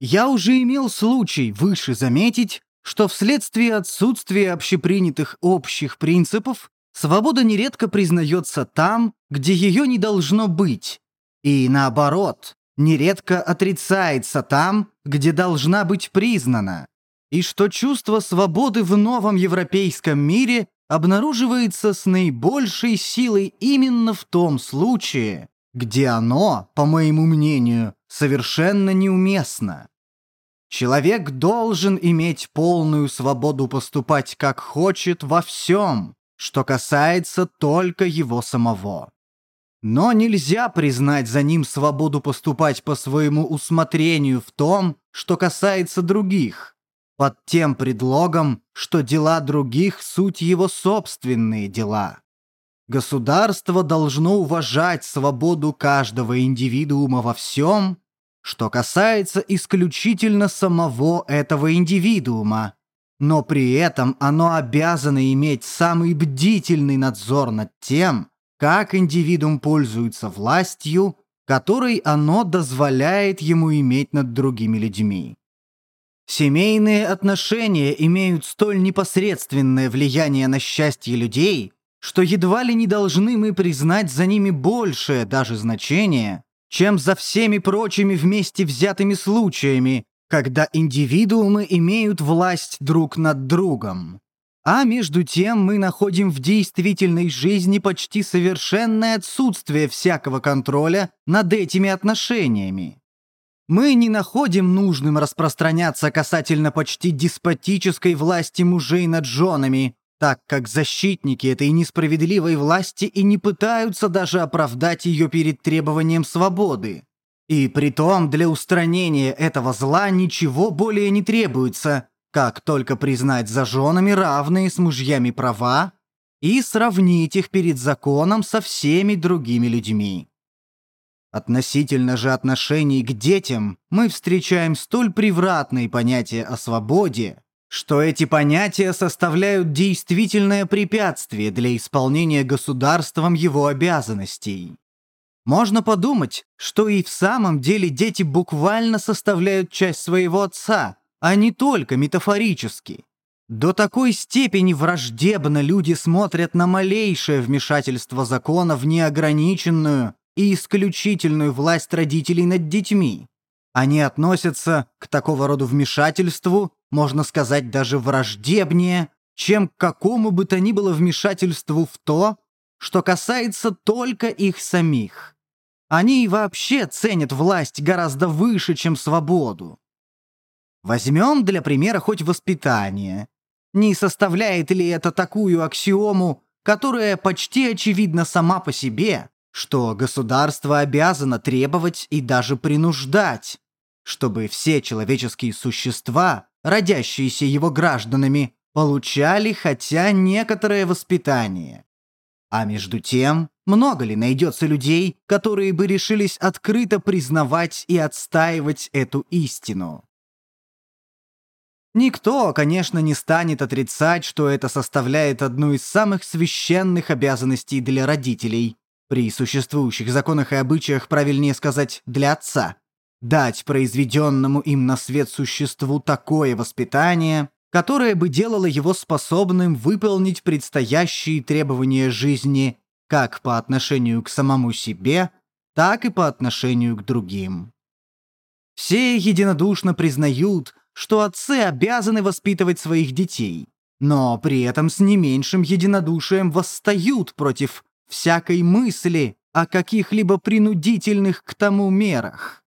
Я уже имел случай выше заметить, что вследствие отсутствия общепринятых общих принципов свобода нередко признается там, где ее не должно быть, и наоборот, нередко отрицается там, где должна быть признана, и что чувство свободы в новом европейском мире обнаруживается с наибольшей силой именно в том случае, где оно, по моему мнению, совершенно неуместно. Человек должен иметь полную свободу поступать как хочет во всем, что касается только его самого. Но нельзя признать за ним свободу поступать по своему усмотрению в том, что касается других, под тем предлогом, что дела других – суть его собственные дела. Государство должно уважать свободу каждого индивидуума во всем, что касается исключительно самого этого индивидуума, но при этом оно обязано иметь самый бдительный надзор над тем, как индивидуум пользуется властью, которой оно дозволяет ему иметь над другими людьми. Семейные отношения имеют столь непосредственное влияние на счастье людей, что едва ли не должны мы признать за ними большее даже значение, чем за всеми прочими вместе взятыми случаями, когда индивидуумы имеют власть друг над другом. А между тем мы находим в действительной жизни почти совершенное отсутствие всякого контроля над этими отношениями. Мы не находим нужным распространяться касательно почти деспотической власти мужей над женами, так как защитники этой несправедливой власти и не пытаются даже оправдать ее перед требованием свободы. И притом для устранения этого зла ничего более не требуется, как только признать за женами равные с мужьями права и сравнить их перед законом со всеми другими людьми. Относительно же отношений к детям мы встречаем столь превратные понятия о свободе, что эти понятия составляют действительное препятствие для исполнения государством его обязанностей. Можно подумать, что и в самом деле дети буквально составляют часть своего отца, а не только метафорически. До такой степени враждебно люди смотрят на малейшее вмешательство закона в неограниченную и исключительную власть родителей над детьми. Они относятся к такого рода вмешательству, можно сказать, даже враждебнее, чем к какому бы то ни было вмешательству в то, что касается только их самих. Они вообще ценят власть гораздо выше, чем свободу. Возьмем для примера хоть воспитание. Не составляет ли это такую аксиому, которая почти очевидна сама по себе, что государство обязано требовать и даже принуждать, чтобы все человеческие существа, родящиеся его гражданами, получали хотя некоторое воспитание. А между тем, много ли найдется людей, которые бы решились открыто признавать и отстаивать эту истину? Никто, конечно, не станет отрицать, что это составляет одну из самых священных обязанностей для родителей. При существующих законах и обычаях правильнее сказать «для отца». Дать произведенному им на свет существу такое воспитание, которое бы делало его способным выполнить предстоящие требования жизни как по отношению к самому себе, так и по отношению к другим. Все единодушно признают, что отцы обязаны воспитывать своих детей, но при этом с не меньшим единодушием восстают против всякой мысли о каких-либо принудительных к тому мерах.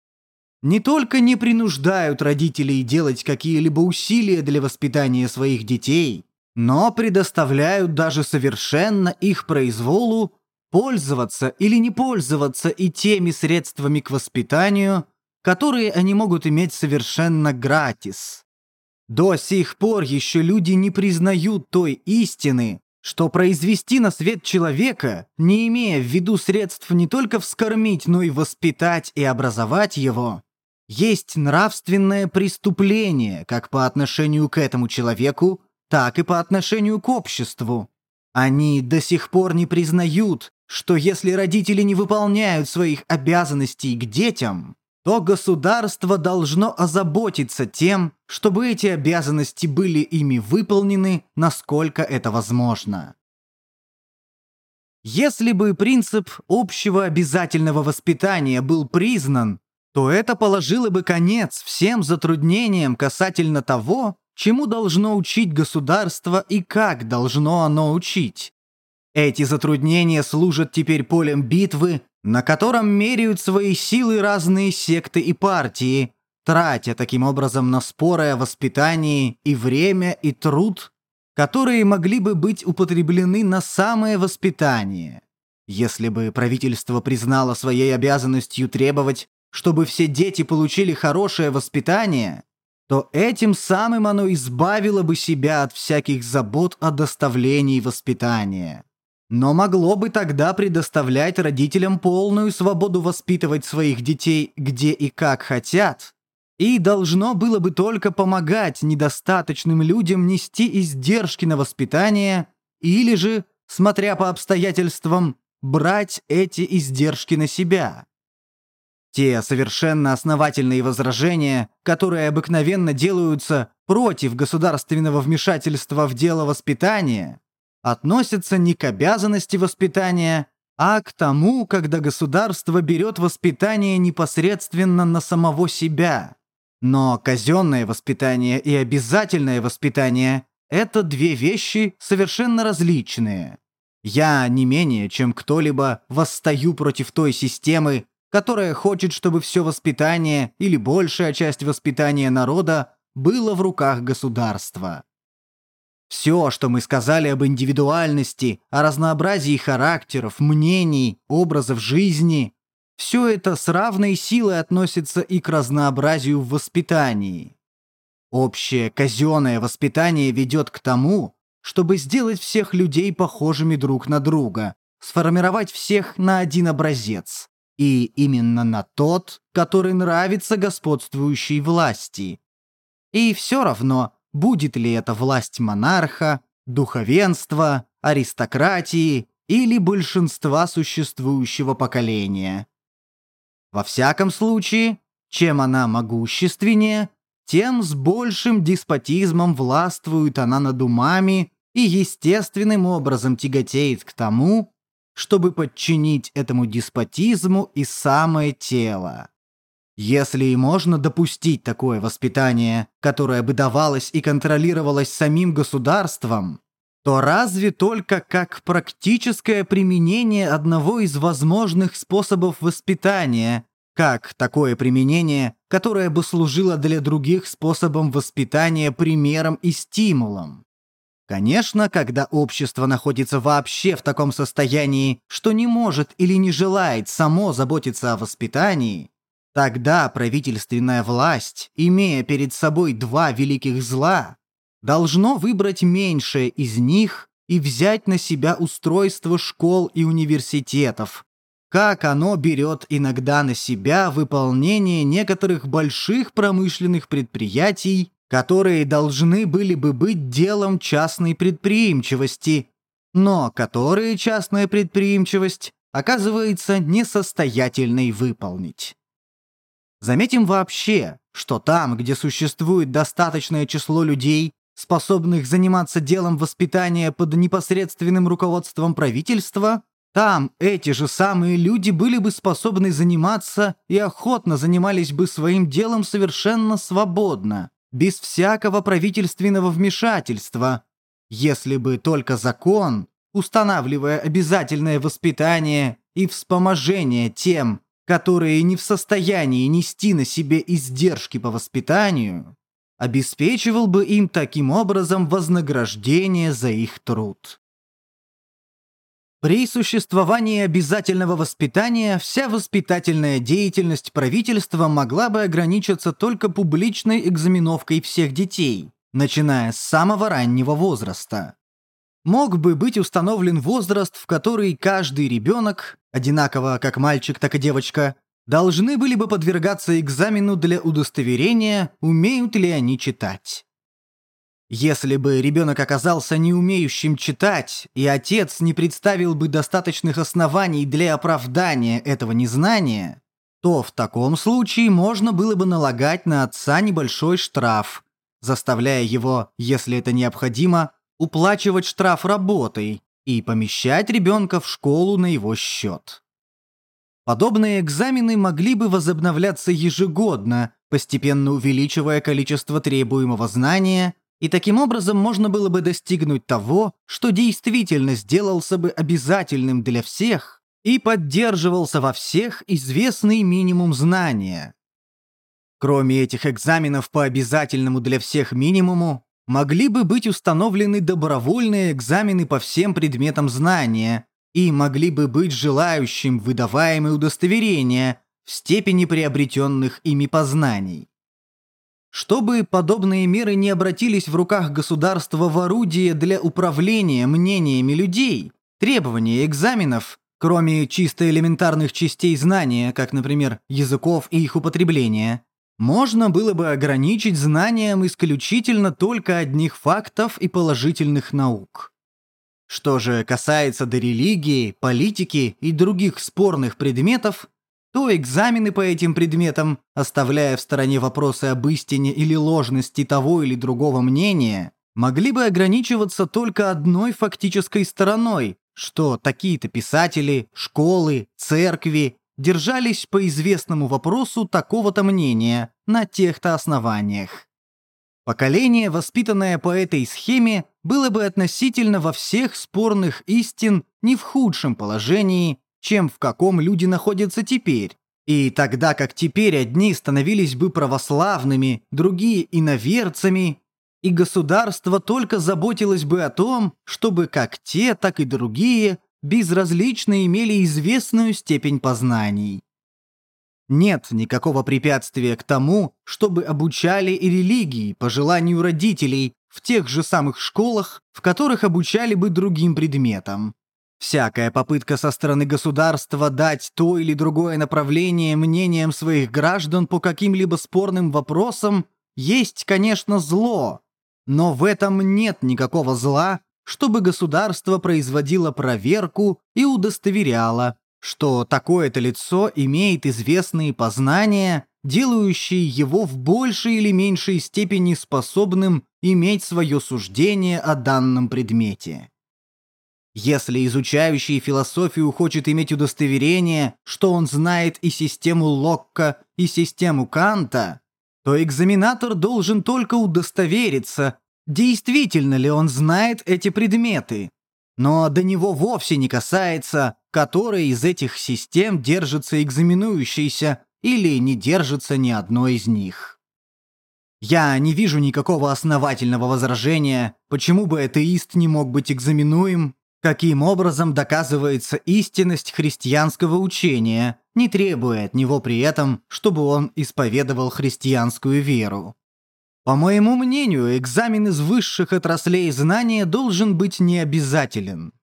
Не только не принуждают родителей делать какие-либо усилия для воспитания своих детей, но предоставляют даже совершенно их произволу пользоваться или не пользоваться и теми средствами к воспитанию, которые они могут иметь совершенно гратис. До сих пор еще люди не признают той истины, что произвести на свет человека, не имея в виду средств не только вскормить, но и воспитать и образовать его, есть нравственное преступление как по отношению к этому человеку, так и по отношению к обществу. Они до сих пор не признают, что если родители не выполняют своих обязанностей к детям, то государство должно озаботиться тем, чтобы эти обязанности были ими выполнены, насколько это возможно. Если бы принцип общего обязательного воспитания был признан, то это положило бы конец всем затруднениям касательно того, чему должно учить государство и как должно оно учить. Эти затруднения служат теперь полем битвы, на котором меряют свои силы разные секты и партии, тратя таким образом на споры о воспитании и время, и труд, которые могли бы быть употреблены на самое воспитание. Если бы правительство признало своей обязанностью требовать, чтобы все дети получили хорошее воспитание, то этим самым оно избавило бы себя от всяких забот о доставлении воспитания. Но могло бы тогда предоставлять родителям полную свободу воспитывать своих детей где и как хотят, и должно было бы только помогать недостаточным людям нести издержки на воспитание или же, смотря по обстоятельствам, брать эти издержки на себя. Те совершенно основательные возражения, которые обыкновенно делаются против государственного вмешательства в дело воспитания, относятся не к обязанности воспитания, а к тому, когда государство берет воспитание непосредственно на самого себя. Но казенное воспитание и обязательное воспитание – это две вещи совершенно различные. Я не менее, чем кто-либо, восстаю против той системы, которая хочет, чтобы все воспитание или большая часть воспитания народа было в руках государства. Все, что мы сказали об индивидуальности, о разнообразии характеров, мнений, образов жизни, все это с равной силой относится и к разнообразию в воспитании. Общее казенное воспитание ведет к тому, чтобы сделать всех людей похожими друг на друга, сформировать всех на один образец, и именно на тот, который нравится господствующей власти. И все равно, будет ли это власть монарха, духовенства, аристократии или большинства существующего поколения. Во всяком случае, чем она могущественнее, тем с большим деспотизмом властвует она над умами и естественным образом тяготеет к тому, чтобы подчинить этому деспотизму и самое тело. Если и можно допустить такое воспитание, которое бы давалось и контролировалось самим государством, то разве только как практическое применение одного из возможных способов воспитания, как такое применение, которое бы служило для других способом воспитания примером и стимулом. Конечно, когда общество находится вообще в таком состоянии, что не может или не желает само заботиться о воспитании, тогда правительственная власть, имея перед собой два великих зла, должно выбрать меньшее из них и взять на себя устройство школ и университетов, как оно берет иногда на себя выполнение некоторых больших промышленных предприятий, которые должны были бы быть делом частной предприимчивости, но которые частная предприимчивость оказывается несостоятельной выполнить. Заметим вообще, что там, где существует достаточное число людей, способных заниматься делом воспитания под непосредственным руководством правительства, там эти же самые люди были бы способны заниматься и охотно занимались бы своим делом совершенно свободно, без всякого правительственного вмешательства, если бы только закон, устанавливая обязательное воспитание и вспоможение тем, которые не в состоянии нести на себе издержки по воспитанию, обеспечивал бы им таким образом вознаграждение за их труд. При существовании обязательного воспитания вся воспитательная деятельность правительства могла бы ограничиться только публичной экзаменовкой всех детей, начиная с самого раннего возраста. Мог бы быть установлен возраст, в который каждый ребенок, одинаково как мальчик, так и девочка, должны были бы подвергаться экзамену для удостоверения, умеют ли они читать. Если бы ребенок оказался не умеющим читать, и отец не представил бы достаточных оснований для оправдания этого незнания, то в таком случае можно было бы налагать на отца небольшой штраф, заставляя его, если это необходимо, уплачивать штраф работой и помещать ребенка в школу на его счет. Подобные экзамены могли бы возобновляться ежегодно, постепенно увеличивая количество требуемого знания, и таким образом можно было бы достигнуть того, что действительно сделался бы обязательным для всех и поддерживался во всех известный минимум знания. Кроме этих экзаменов по обязательному для всех минимуму, могли бы быть установлены добровольные экзамены по всем предметам знания и могли бы быть желающим выдаваемые удостоверения в степени приобретенных ими познаний. Чтобы подобные меры не обратились в руках государства в орудие для управления мнениями людей, требования экзаменов, кроме чисто элементарных частей знания, как, например, языков и их употребления, можно было бы ограничить знанием исключительно только одних фактов и положительных наук. Что же касается до религии, политики и других спорных предметов, то экзамены по этим предметам, оставляя в стороне вопросы об истине или ложности того или другого мнения, могли бы ограничиваться только одной фактической стороной, что такие-то писатели, школы, церкви держались по известному вопросу такого-то мнения на тех-то основаниях. Поколение, воспитанное по этой схеме, было бы относительно во всех спорных истин не в худшем положении, чем в каком люди находятся теперь. И тогда как теперь одни становились бы православными, другие – иноверцами, и государство только заботилось бы о том, чтобы как те, так и другие безразлично имели известную степень познаний. Нет никакого препятствия к тому, чтобы обучали и религии по желанию родителей в тех же самых школах, в которых обучали бы другим предметам. Всякая попытка со стороны государства дать то или другое направление мнениям своих граждан по каким-либо спорным вопросам есть, конечно, зло, но в этом нет никакого зла, чтобы государство производило проверку и удостоверяло, что такое-то лицо имеет известные познания, делающие его в большей или меньшей степени способным иметь свое суждение о данном предмете. Если изучающий философию хочет иметь удостоверение, что он знает и систему Локка, и систему Канта, то экзаменатор должен только удостовериться, действительно ли он знает эти предметы. Но до него вовсе не касается, которая из этих систем держится экзаменующийся или не держится ни одной из них. Я не вижу никакого основательного возражения, почему бы атеист не мог быть экзаменуем, каким образом доказывается истинность христианского учения, не требуя от него при этом, чтобы он исповедовал христианскую веру. По моему мнению, экзамен из высших отраслей знания должен быть необязателен.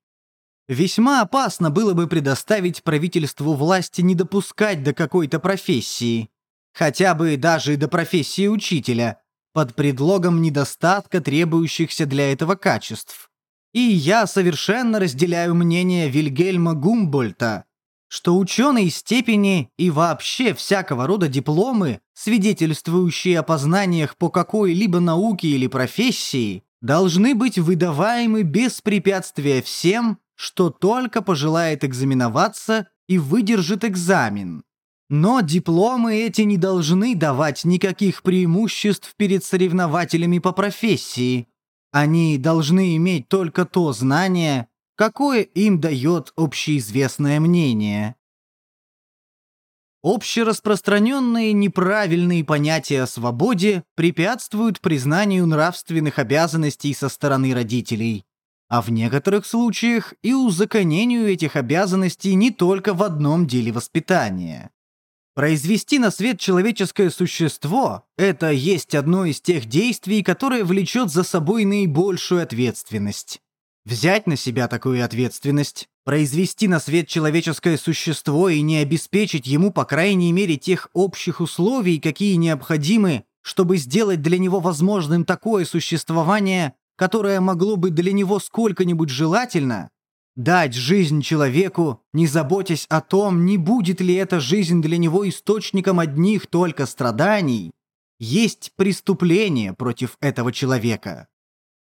Весьма опасно было бы предоставить правительству власти не допускать до какой-то профессии, хотя бы даже до профессии учителя, под предлогом недостатка требующихся для этого качеств. И я совершенно разделяю мнение Вильгельма Гумбольта, что ученые степени и вообще всякого рода дипломы, свидетельствующие о познаниях по какой-либо науке или профессии, должны быть выдаваемы без препятствия всем, что только пожелает экзаменоваться и выдержит экзамен. Но дипломы эти не должны давать никаких преимуществ перед соревнователями по профессии. Они должны иметь только то знание, какое им дает общеизвестное мнение. Общераспространенные неправильные понятия о свободе препятствуют признанию нравственных обязанностей со стороны родителей, а в некоторых случаях и узаконению этих обязанностей не только в одном деле воспитания. Произвести на свет человеческое существо – это есть одно из тех действий, которое влечет за собой наибольшую ответственность. Взять на себя такую ответственность, произвести на свет человеческое существо и не обеспечить ему, по крайней мере, тех общих условий, какие необходимы, чтобы сделать для него возможным такое существование, которое могло бы для него сколько-нибудь желательно, Дать жизнь человеку, не заботясь о том, не будет ли эта жизнь для него источником одних только страданий, есть преступление против этого человека.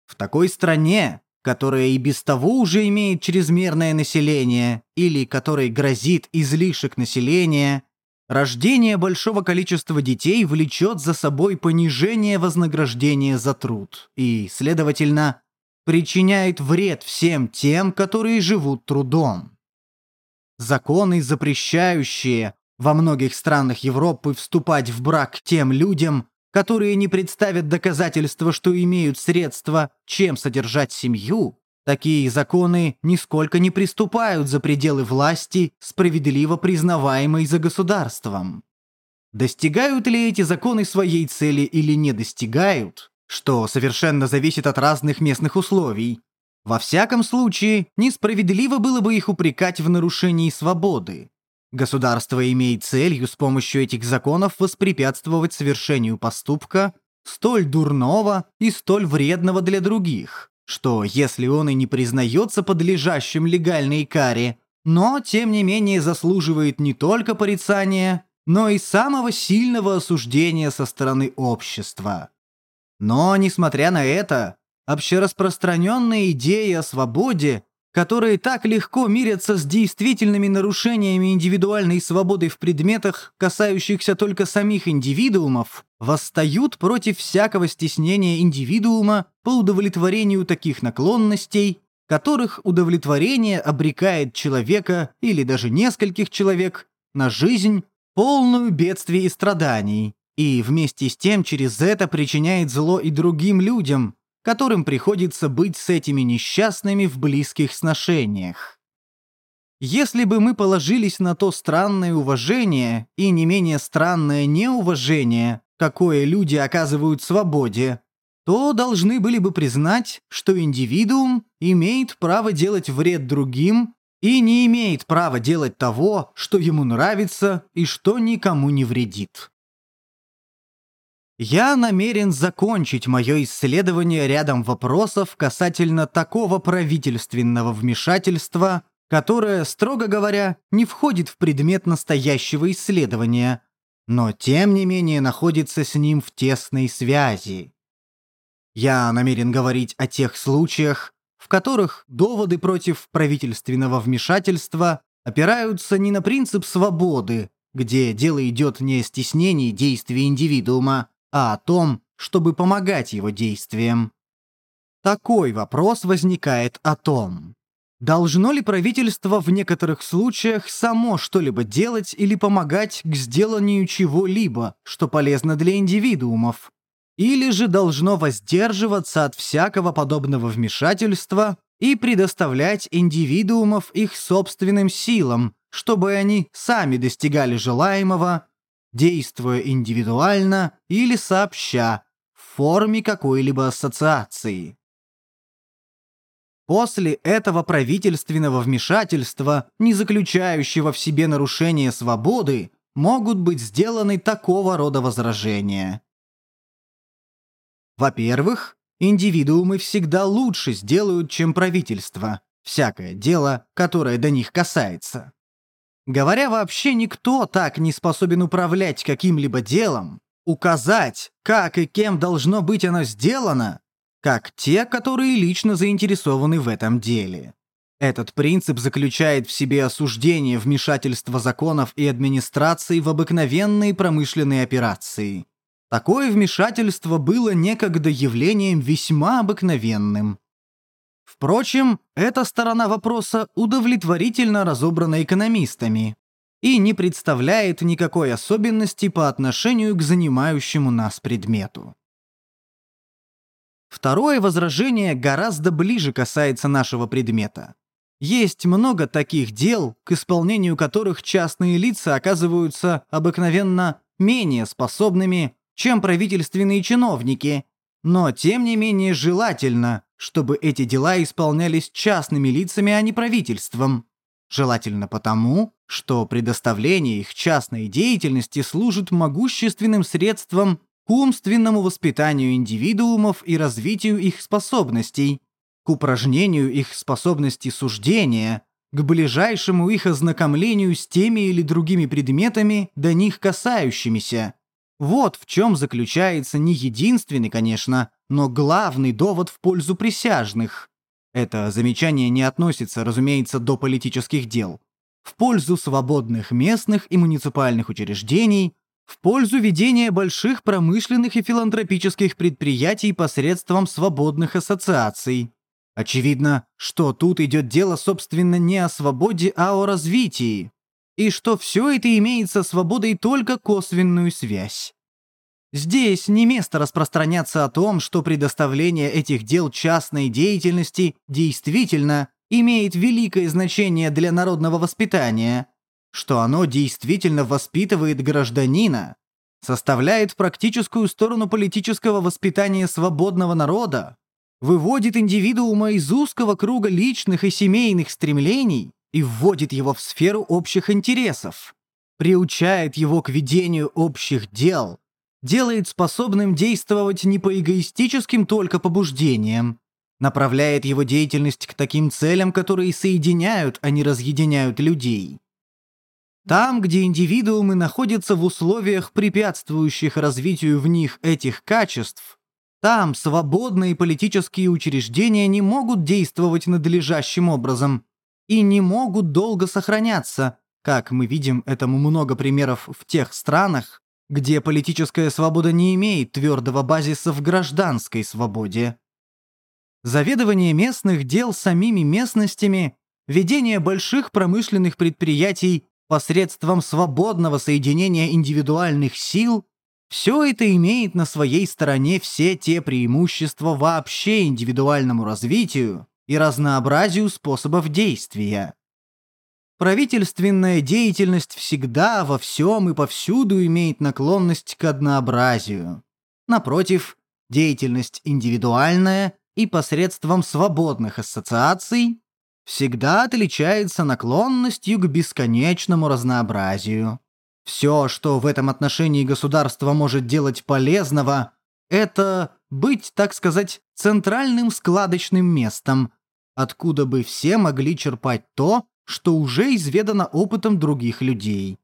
В такой стране, которая и без того уже имеет чрезмерное население или которой грозит излишек населения, рождение большого количества детей влечет за собой понижение вознаграждения за труд и, следовательно, причиняет вред всем тем, которые живут трудом. Законы, запрещающие во многих странах Европы вступать в брак тем людям, которые не представят доказательства, что имеют средства, чем содержать семью, такие законы нисколько не приступают за пределы власти, справедливо признаваемой за государством. Достигают ли эти законы своей цели или не достигают, что совершенно зависит от разных местных условий. Во всяком случае, несправедливо было бы их упрекать в нарушении свободы. Государство имеет целью с помощью этих законов воспрепятствовать совершению поступка столь дурного и столь вредного для других, что, если он и не признается подлежащим легальной каре, но, тем не менее, заслуживает не только порицания, но и самого сильного осуждения со стороны общества. Но, несмотря на это, общераспространенные идеи о свободе, которые так легко мирятся с действительными нарушениями индивидуальной свободы в предметах, касающихся только самих индивидуумов, восстают против всякого стеснения индивидуума по удовлетворению таких наклонностей, которых удовлетворение обрекает человека или даже нескольких человек на жизнь, полную бедствий и страданий, и вместе с тем через это причиняет зло и другим людям, которым приходится быть с этими несчастными в близких сношениях. Если бы мы положились на то странное уважение и не менее странное неуважение, какое люди оказывают свободе, то должны были бы признать, что индивидуум имеет право делать вред другим и не имеет права делать того, что ему нравится и что никому не вредит. Я намерен закончить мое исследование рядом вопросов касательно такого правительственного вмешательства, которое, строго говоря, не входит в предмет настоящего исследования, но тем не менее находится с ним в тесной связи. Я намерен говорить о тех случаях, в которых доводы против правительственного вмешательства опираются не на принцип свободы, где дело идет не о стеснении действий индивидуума, а о том, чтобы помогать его действиям. Такой вопрос возникает о том, должно ли правительство в некоторых случаях само что-либо делать или помогать к сделанию чего-либо, что полезно для индивидуумов, или же должно воздерживаться от всякого подобного вмешательства и предоставлять индивидуумов их собственным силам, чтобы они сами достигали желаемого действуя индивидуально или сообща, в форме какой-либо ассоциации. После этого правительственного вмешательства, не заключающего в себе нарушение свободы, могут быть сделаны такого рода возражения. Во-первых, индивидуумы всегда лучше сделают, чем правительство, всякое дело, которое до них касается. Говоря вообще, никто так не способен управлять каким-либо делом, указать, как и кем должно быть оно сделано, как те, которые лично заинтересованы в этом деле. Этот принцип заключает в себе осуждение вмешательства законов и администрации в обыкновенные промышленные операции. Такое вмешательство было некогда явлением весьма обыкновенным. Впрочем, эта сторона вопроса удовлетворительно разобрана экономистами и не представляет никакой особенности по отношению к занимающему нас предмету. Второе возражение гораздо ближе касается нашего предмета. Есть много таких дел, к исполнению которых частные лица оказываются обыкновенно менее способными, чем правительственные чиновники, но тем не менее желательно, чтобы эти дела исполнялись частными лицами, а не правительством. Желательно потому, что предоставление их частной деятельности служит могущественным средством к умственному воспитанию индивидуумов и развитию их способностей, к упражнению их способности суждения, к ближайшему их ознакомлению с теми или другими предметами, до них касающимися. Вот в чем заключается не единственный, конечно, но главный довод в пользу присяжных. Это замечание не относится, разумеется, до политических дел. В пользу свободных местных и муниципальных учреждений, в пользу ведения больших промышленных и филантропических предприятий посредством свободных ассоциаций. Очевидно, что тут идет дело, собственно, не о свободе, а о развитии. И что все это имеет со свободой только косвенную связь. Здесь не место распространяться о том, что предоставление этих дел частной деятельности действительно имеет великое значение для народного воспитания, что оно действительно воспитывает гражданина, составляет практическую сторону политического воспитания свободного народа, выводит индивидуума из узкого круга личных и семейных стремлений и вводит его в сферу общих интересов, приучает его к ведению общих дел, делает способным действовать не по эгоистическим только побуждениям, направляет его деятельность к таким целям, которые соединяют, а не разъединяют людей. Там, где индивидуумы находятся в условиях, препятствующих развитию в них этих качеств, там свободные политические учреждения не могут действовать надлежащим образом и не могут долго сохраняться, как мы видим этому много примеров в тех странах, где политическая свобода не имеет твердого базиса в гражданской свободе. Заведование местных дел самими местностями, ведение больших промышленных предприятий посредством свободного соединения индивидуальных сил все это имеет на своей стороне все те преимущества вообще индивидуальному развитию и разнообразию способов действия. Правительственная деятельность всегда, во всем и повсюду имеет наклонность к однообразию. Напротив, деятельность индивидуальная и посредством свободных ассоциаций всегда отличается наклонностью к бесконечному разнообразию. Все, что в этом отношении государство может делать полезного, это быть, так сказать, центральным складочным местом, откуда бы все могли черпать то, что уже изведано опытом других людей.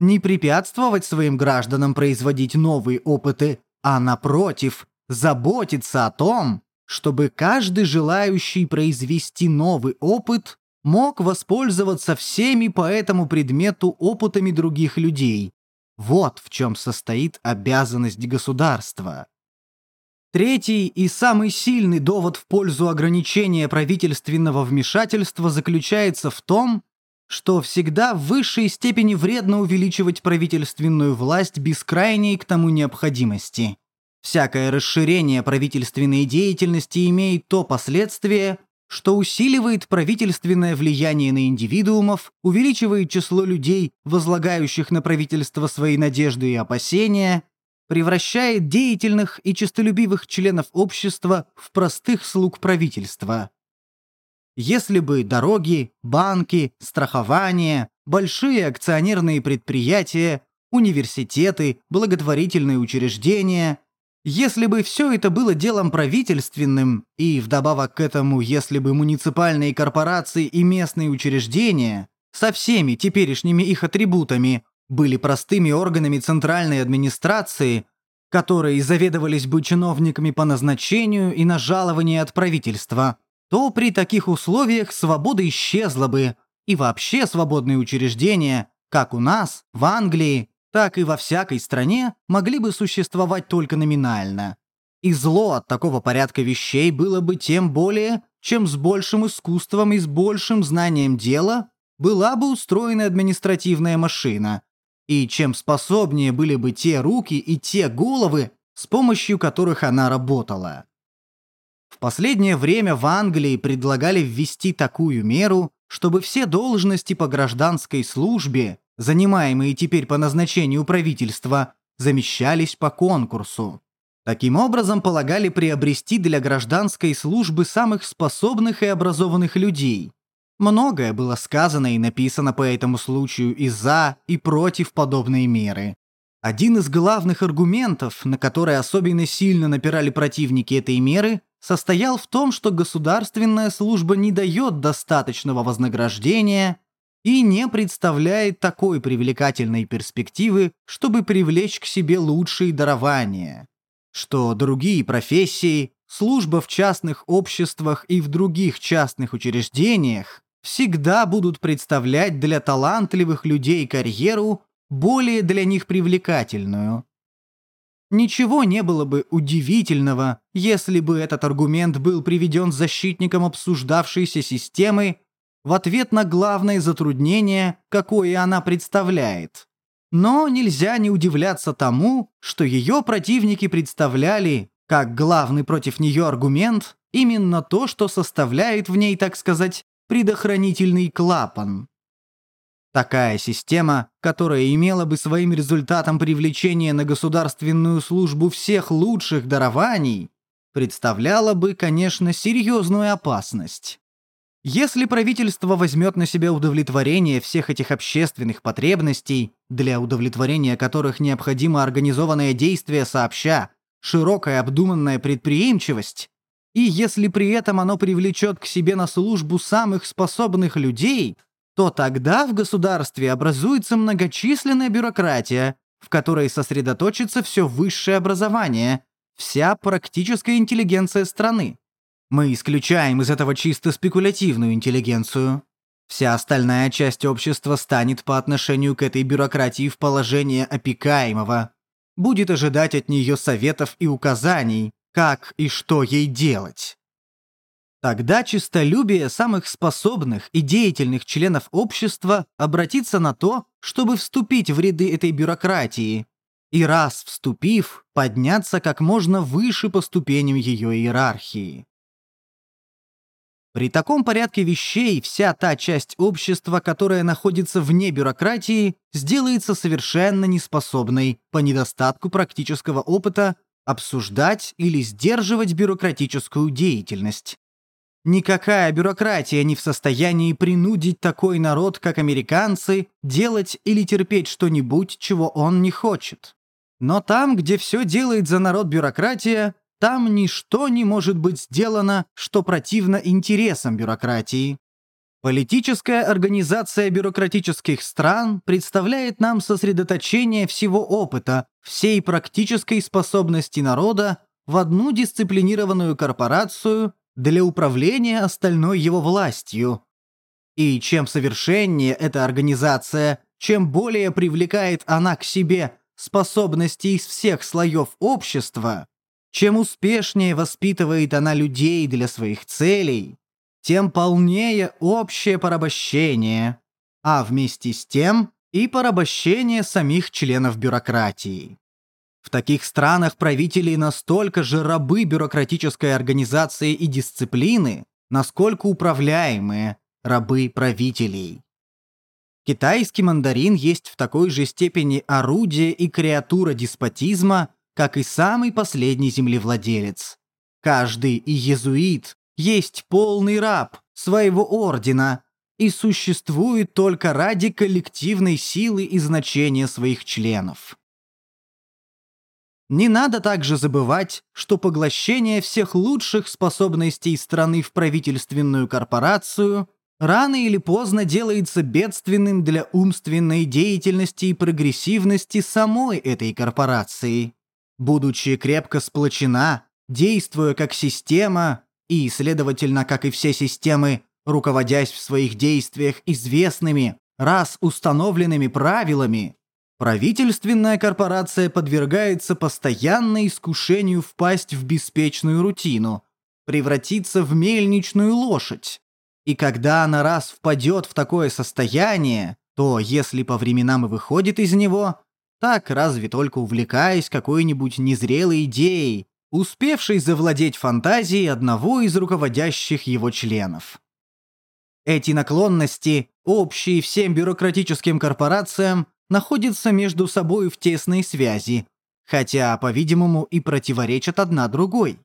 Не препятствовать своим гражданам производить новые опыты, а напротив, заботиться о том, чтобы каждый желающий произвести новый опыт мог воспользоваться всеми по этому предмету опытами других людей. Вот в чем состоит обязанность государства. Третий и самый сильный довод в пользу ограничения правительственного вмешательства заключается в том, что всегда в высшей степени вредно увеличивать правительственную власть без крайней к тому необходимости. Всякое расширение правительственной деятельности имеет то последствие, что усиливает правительственное влияние на индивидуумов, увеличивает число людей, возлагающих на правительство свои надежды и опасения, превращает деятельных и честолюбивых членов общества в простых слуг правительства. Если бы дороги, банки, страхование, большие акционерные предприятия, университеты, благотворительные учреждения – если бы все это было делом правительственным, и вдобавок к этому, если бы муниципальные корпорации и местные учреждения со всеми теперешними их атрибутами были простыми органами центральной администрации, которые заведовались бы чиновниками по назначению и на жалование от правительства, то при таких условиях свобода исчезла бы, и вообще свободные учреждения, как у нас, в Англии, так и во всякой стране могли бы существовать только номинально. И зло от такого порядка вещей было бы тем более, чем с большим искусством и с большим знанием дела была бы устроена административная машина, и чем способнее были бы те руки и те головы, с помощью которых она работала. В последнее время в Англии предлагали ввести такую меру, чтобы все должности по гражданской службе занимаемые теперь по назначению правительства, замещались по конкурсу. Таким образом, полагали приобрести для гражданской службы самых способных и образованных людей. Многое было сказано и написано по этому случаю и за, и против подобной меры. Один из главных аргументов, на который особенно сильно напирали противники этой меры, состоял в том, что государственная служба не дает достаточного вознаграждения и не представляет такой привлекательной перспективы, чтобы привлечь к себе лучшие дарования, что другие профессии, служба в частных обществах и в других частных учреждениях всегда будут представлять для талантливых людей карьеру, более для них привлекательную. Ничего не было бы удивительного, если бы этот аргумент был приведен защитником обсуждавшейся системы в ответ на главное затруднение, какое она представляет. Но нельзя не удивляться тому, что ее противники представляли, как главный против нее аргумент, именно то, что составляет в ней, так сказать, предохранительный клапан. Такая система, которая имела бы своим результатом привлечение на государственную службу всех лучших дарований, представляла бы, конечно, серьезную опасность. Если правительство возьмет на себя удовлетворение всех этих общественных потребностей, для удовлетворения которых необходимо организованное действие сообща, широкая обдуманная предприимчивость, и если при этом оно привлечет к себе на службу самых способных людей, то тогда в государстве образуется многочисленная бюрократия, в которой сосредоточится все высшее образование, вся практическая интеллигенция страны. Мы исключаем из этого чисто спекулятивную интеллигенцию. Вся остальная часть общества станет по отношению к этой бюрократии в положение опекаемого, будет ожидать от нее советов и указаний, как и что ей делать. Тогда честолюбие самых способных и деятельных членов общества обратится на то, чтобы вступить в ряды этой бюрократии, и раз вступив, подняться как можно выше по ступеням ее иерархии. При таком порядке вещей вся та часть общества, которая находится вне бюрократии, сделается совершенно неспособной по недостатку практического опыта обсуждать или сдерживать бюрократическую деятельность. Никакая бюрократия не в состоянии принудить такой народ, как американцы, делать или терпеть что-нибудь, чего он не хочет. Но там, где все делает за народ бюрократия, там ничто не может быть сделано, что противно интересам бюрократии. Политическая организация бюрократических стран представляет нам сосредоточение всего опыта, всей практической способности народа в одну дисциплинированную корпорацию для управления остальной его властью. И чем совершеннее эта организация, чем более привлекает она к себе способности из всех слоев общества, чем успешнее воспитывает она людей для своих целей, тем полнее общее порабощение, а вместе с тем и порабощение самих членов бюрократии. В таких странах правители настолько же рабы бюрократической организации и дисциплины, насколько управляемые рабы правителей. Китайский мандарин есть в такой же степени орудие и креатура деспотизма, как и самый последний землевладелец. Каждый и езуит есть полный раб своего ордена и существует только ради коллективной силы и значения своих членов. Не надо также забывать, что поглощение всех лучших способностей страны в правительственную корпорацию рано или поздно делается бедственным для умственной деятельности и прогрессивности самой этой корпорации. Будучи крепко сплочена, действуя как система и, следовательно, как и все системы, руководясь в своих действиях известными, раз установленными правилами, Правительственная корпорация подвергается постоянно искушению впасть в беспечную рутину, превратиться в мельничную лошадь. И когда она раз впадет в такое состояние, то, если по временам и выходит из него, так разве только увлекаясь какой-нибудь незрелой идеей, успевшей завладеть фантазией одного из руководящих его членов. Эти наклонности, общие всем бюрократическим корпорациям, находятся между собой в тесной связи, хотя, по-видимому, и противоречат одна другой.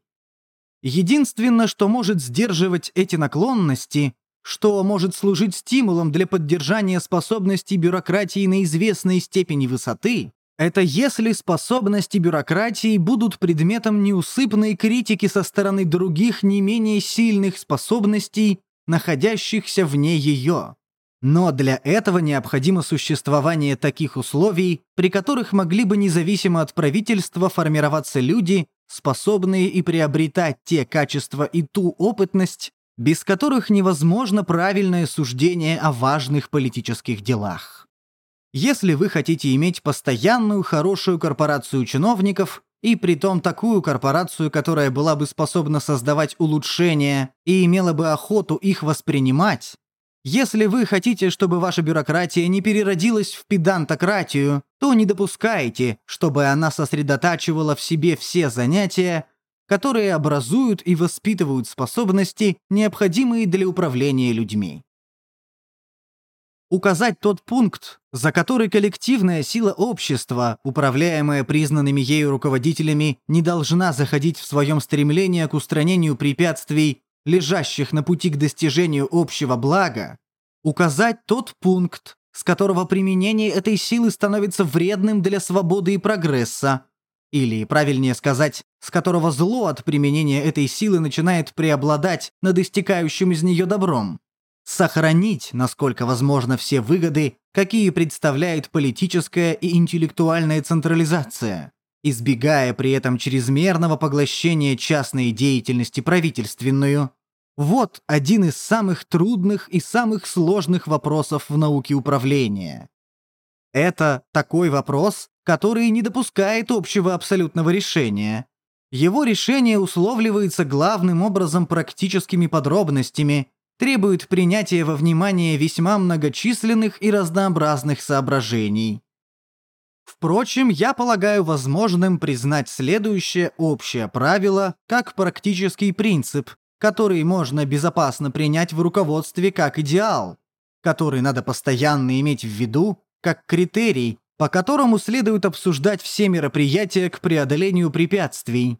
Единственное, что может сдерживать эти наклонности, что может служить стимулом для поддержания способностей бюрократии на известной степени высоты, Это если способности бюрократии будут предметом неусыпной критики со стороны других не менее сильных способностей, находящихся вне ее. Но для этого необходимо существование таких условий, при которых могли бы независимо от правительства формироваться люди, способные и приобретать те качества и ту опытность, без которых невозможно правильное суждение о важных политических делах. Если вы хотите иметь постоянную хорошую корпорацию чиновников, и притом такую корпорацию, которая была бы способна создавать улучшения и имела бы охоту их воспринимать, если вы хотите, чтобы ваша бюрократия не переродилась в педантократию, то не допускайте, чтобы она сосредотачивала в себе все занятия, которые образуют и воспитывают способности, необходимые для управления людьми. Указать тот пункт, за который коллективная сила общества, управляемая признанными ею руководителями, не должна заходить в своем стремлении к устранению препятствий лежащих на пути к достижению общего блага, указать тот пункт, с которого применение этой силы становится вредным для свободы и прогресса, или, правильнее сказать, с которого зло от применения этой силы начинает преобладать над истекающим из нее добром. Сохранить, насколько возможно, все выгоды, какие представляет политическая и интеллектуальная централизация, избегая при этом чрезмерного поглощения частной деятельности правительственную, вот один из самых трудных и самых сложных вопросов в науке управления. Это такой вопрос, который не допускает общего абсолютного решения. Его решение условливается главным образом практическими подробностями, требует принятия во внимание весьма многочисленных и разнообразных соображений. Впрочем, я полагаю возможным признать следующее общее правило как практический принцип, который можно безопасно принять в руководстве как идеал, который надо постоянно иметь в виду как критерий, по которому следует обсуждать все мероприятия к преодолению препятствий.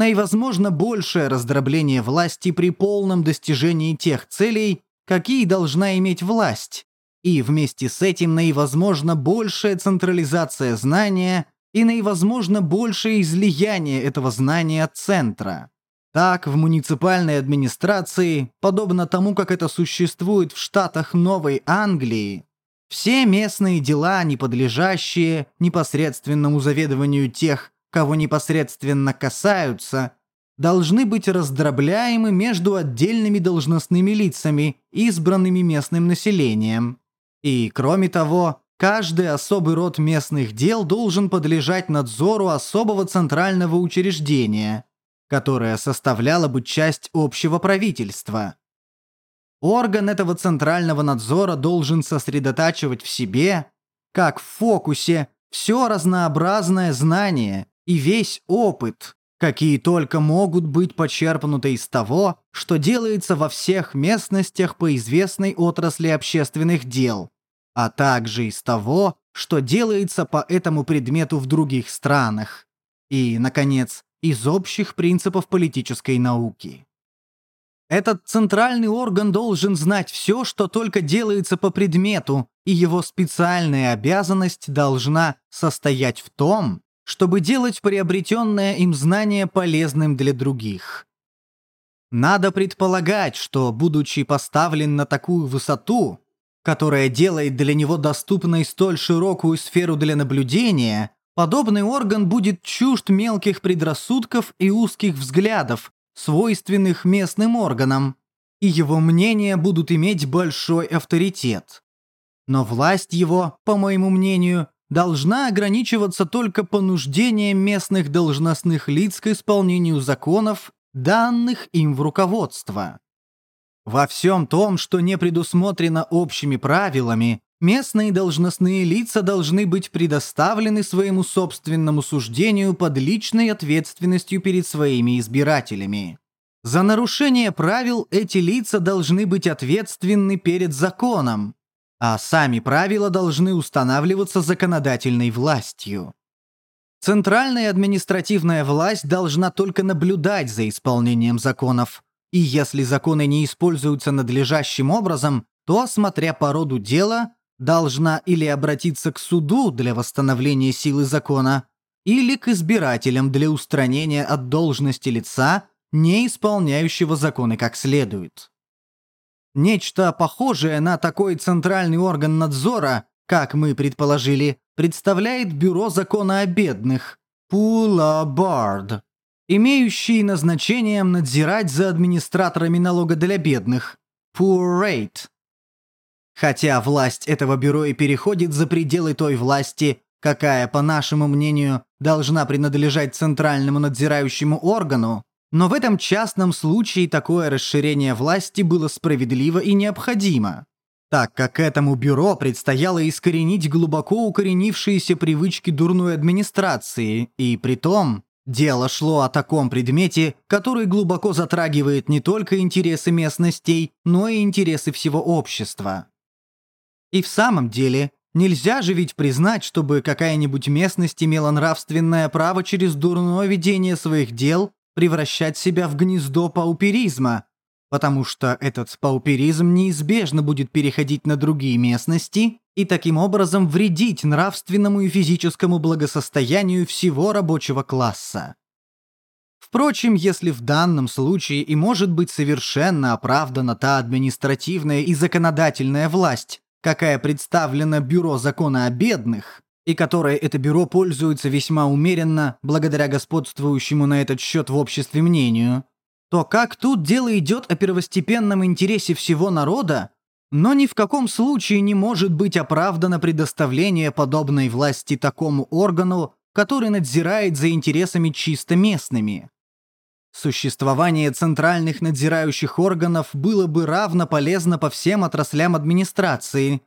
Наивозможно большее раздробление власти при полном достижении тех целей, какие должна иметь власть, и вместе с этим наивозможно большая централизация знания и наивозможно большее излияние этого знания от центра. Так, в муниципальной администрации, подобно тому, как это существует в штатах Новой Англии, все местные дела, не подлежащие непосредственному заведованию тех, кого непосредственно касаются, должны быть раздробляемы между отдельными должностными лицами, избранными местным населением. И, кроме того, каждый особый род местных дел должен подлежать надзору особого центрального учреждения – которая составляла бы часть общего правительства. Орган этого центрального надзора должен сосредотачивать в себе, как в фокусе, все разнообразное знание и весь опыт, какие только могут быть почерпнуты из того, что делается во всех местностях по известной отрасли общественных дел, а также из того, что делается по этому предмету в других странах. И, наконец, из общих принципов политической науки. Этот центральный орган должен знать все, что только делается по предмету, и его специальная обязанность должна состоять в том, чтобы делать приобретенное им знание полезным для других. Надо предполагать, что, будучи поставлен на такую высоту, которая делает для него доступной столь широкую сферу для наблюдения, Подобный орган будет чужд мелких предрассудков и узких взглядов, свойственных местным органам, и его мнения будут иметь большой авторитет. Но власть его, по моему мнению, должна ограничиваться только понуждением местных должностных лиц к исполнению законов, данных им в руководство. Во всем том, что не предусмотрено общими правилами, Местные должностные лица должны быть предоставлены своему собственному суждению под личной ответственностью перед своими избирателями. За нарушение правил эти лица должны быть ответственны перед законом, а сами правила должны устанавливаться законодательной властью. Центральная административная власть должна только наблюдать за исполнением законов, и если законы не используются надлежащим образом, то, смотря по роду дела, должна или обратиться к суду для восстановления силы закона, или к избирателям для устранения от должности лица, не исполняющего законы как следует. Нечто похожее на такой центральный орган надзора, как мы предположили, представляет Бюро закона о бедных, Пула Бард, имеющий назначением надзирать за администраторами налога для бедных, Poor Rate. Хотя власть этого бюро и переходит за пределы той власти, какая, по нашему мнению, должна принадлежать центральному надзирающему органу, но в этом частном случае такое расширение власти было справедливо и необходимо, так как этому бюро предстояло искоренить глубоко укоренившиеся привычки дурной администрации, и при том дело шло о таком предмете, который глубоко затрагивает не только интересы местностей, но и интересы всего общества. И в самом деле, нельзя же ведь признать, чтобы какая-нибудь местность имела нравственное право через дурное ведение своих дел превращать себя в гнездо пауперизма, потому что этот пауперизм неизбежно будет переходить на другие местности и таким образом вредить нравственному и физическому благосостоянию всего рабочего класса. Впрочем, если в данном случае и может быть совершенно оправдана та административная и законодательная власть, какая представлена Бюро закона о бедных, и которой это бюро пользуется весьма умеренно, благодаря господствующему на этот счет в обществе мнению, то как тут дело идет о первостепенном интересе всего народа, но ни в каком случае не может быть оправдано предоставление подобной власти такому органу, который надзирает за интересами чисто местными. Существование центральных надзирающих органов было бы равно полезно по всем отраслям администрации,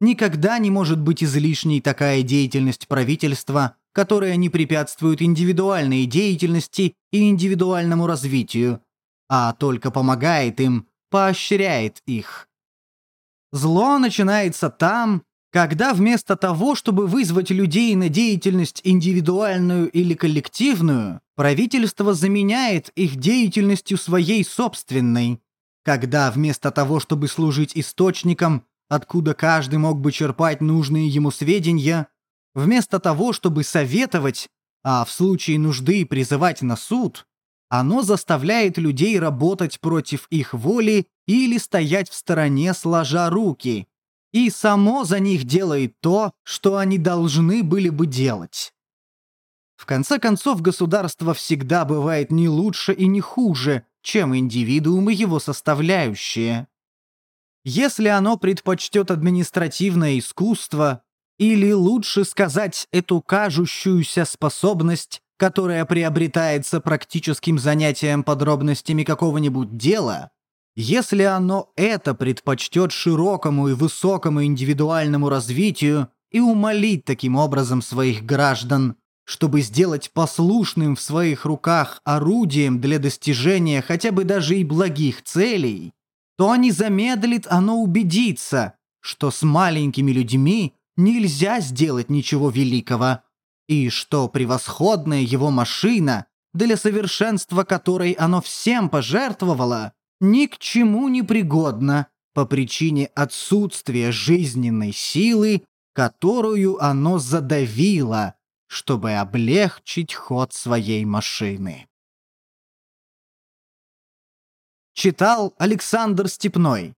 Никогда не может быть излишней такая деятельность правительства, которая не препятствует индивидуальной деятельности и индивидуальному развитию, а только помогает им, поощряет их. Зло начинается там, когда вместо того, чтобы вызвать людей на деятельность индивидуальную или коллективную, правительство заменяет их деятельностью своей собственной. Когда вместо того, чтобы служить источником, откуда каждый мог бы черпать нужные ему сведения, вместо того, чтобы советовать, а в случае нужды призывать на суд, оно заставляет людей работать против их воли или стоять в стороне, сложа руки, и само за них делает то, что они должны были бы делать. В конце концов, государство всегда бывает не лучше и не хуже, чем индивидуумы его составляющие. Если оно предпочтет административное искусство, или лучше сказать эту кажущуюся способность, которая приобретается практическим занятием подробностями какого-нибудь дела, если оно это предпочтет широкому и высокому индивидуальному развитию и умолит таким образом своих граждан, чтобы сделать послушным в своих руках орудием для достижения хотя бы даже и благих целей, то не замедлит оно убедиться, что с маленькими людьми нельзя сделать ничего великого, и что превосходная его машина, для совершенства которой оно всем пожертвовало, ни к чему не пригодна по причине отсутствия жизненной силы, которую оно задавило, чтобы облегчить ход своей машины. Читал Александр Степной.